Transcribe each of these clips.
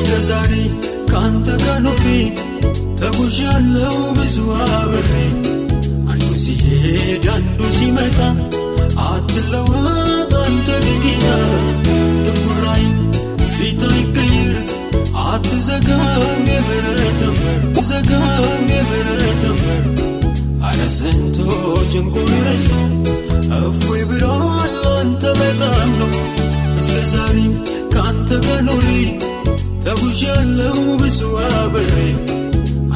እስከ ዛሬ ከአንተ ጋር ኖሬ ተጉዣለው ብዙ አበሬ። አንዱ ሲሄድ አንዱ ሲመጣ አትለወጥ አንተ ጌጌታ ትኩራይ ፊት አይቀይር አትዘጋም የምህረት በር ዘጋም የምህረት በር አረ ስንቶ ጭንቁን ረስቶ እፎይ ብሏል አንተ በጣም ነው። እስከ ዛሬ ከአንተ ጋር ኖሬ Dhabushaallee uwwisuu barree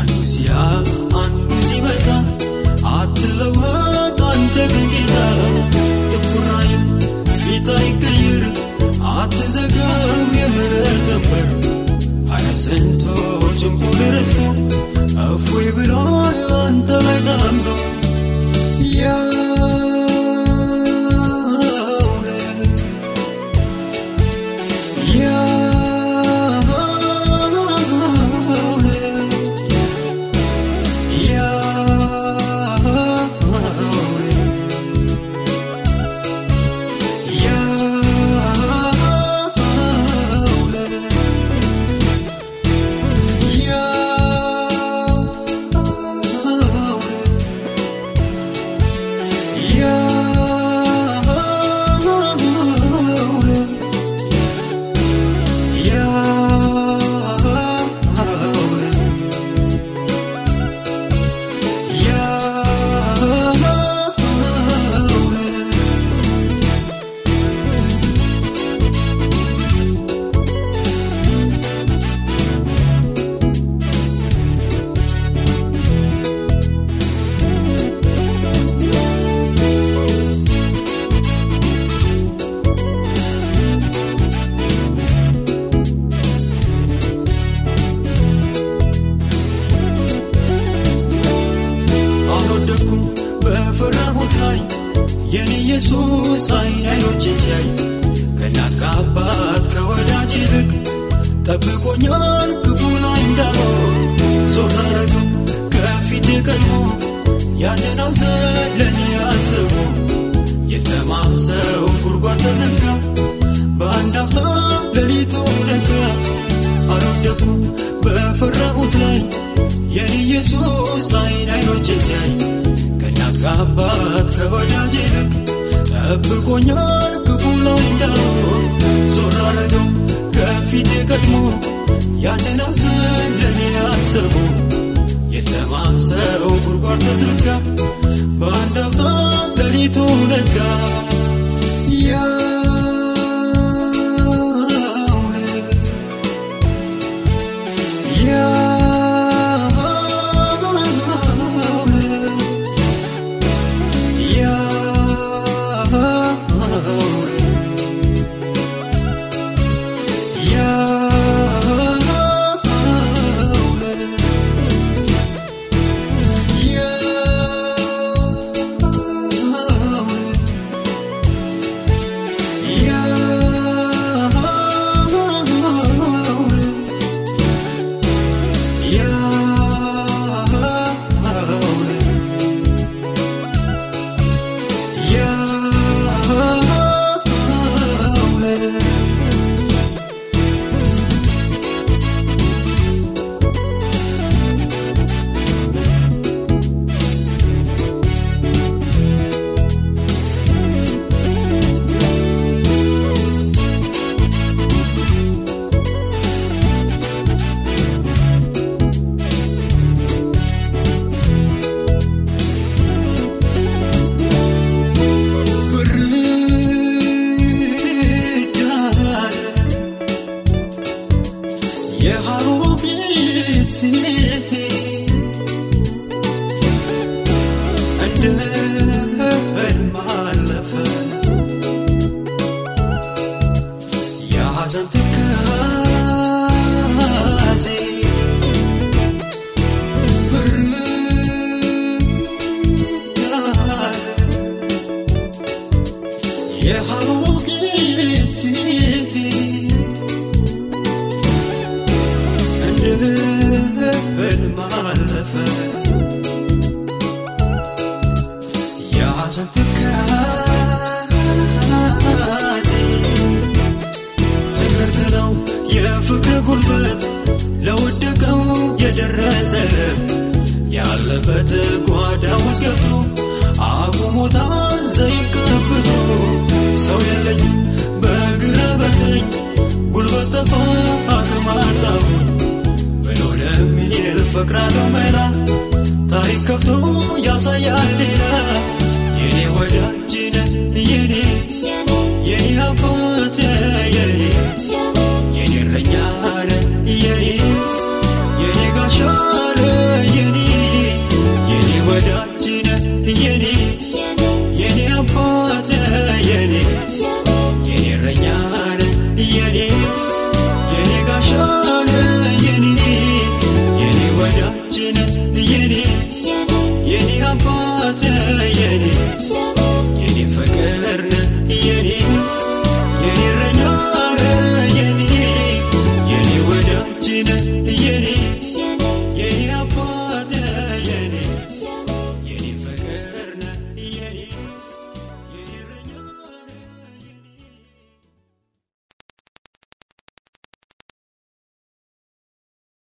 Andu siyaa andu sibataa ati lawaa taatee kan አይን አይኖችን ሲያይ ከእናት ከአባት ከወዳጅ ይልቅ ጠብቆኛል ክፉ ላይ እንዳልሆን ከፊቴ ቀድሞ ያንን ለእኔ አስቦ የተማሰው ጉድጓድ ተዘጋ በአንድ አፍታ ሌሊቱ ነጋ አልወደኩም በፈራሁት ላይ የኔ ኢየሱስ አይን አይኖችን ሲያይ ከእናት ከአባት ከወዳጅ ይልቅ ጠብቆኛል ክፉ ላይ እንዳልሆን ዞር አረገው ከፊቴ ቀድሞ ያንን ሐዘን ለእኔ አስቦ የተማሰው ጉድጓድ ተዘጋ በአንድ አፍታ ሌሊቱ ነጋ haruufi sinii. the first Yaasa yaadina yeni wadaajina yeni yeni abboota yeni yeni irranyaana yeni yeni gashaana yeni yeni wadaajina yeni. Jadi hampa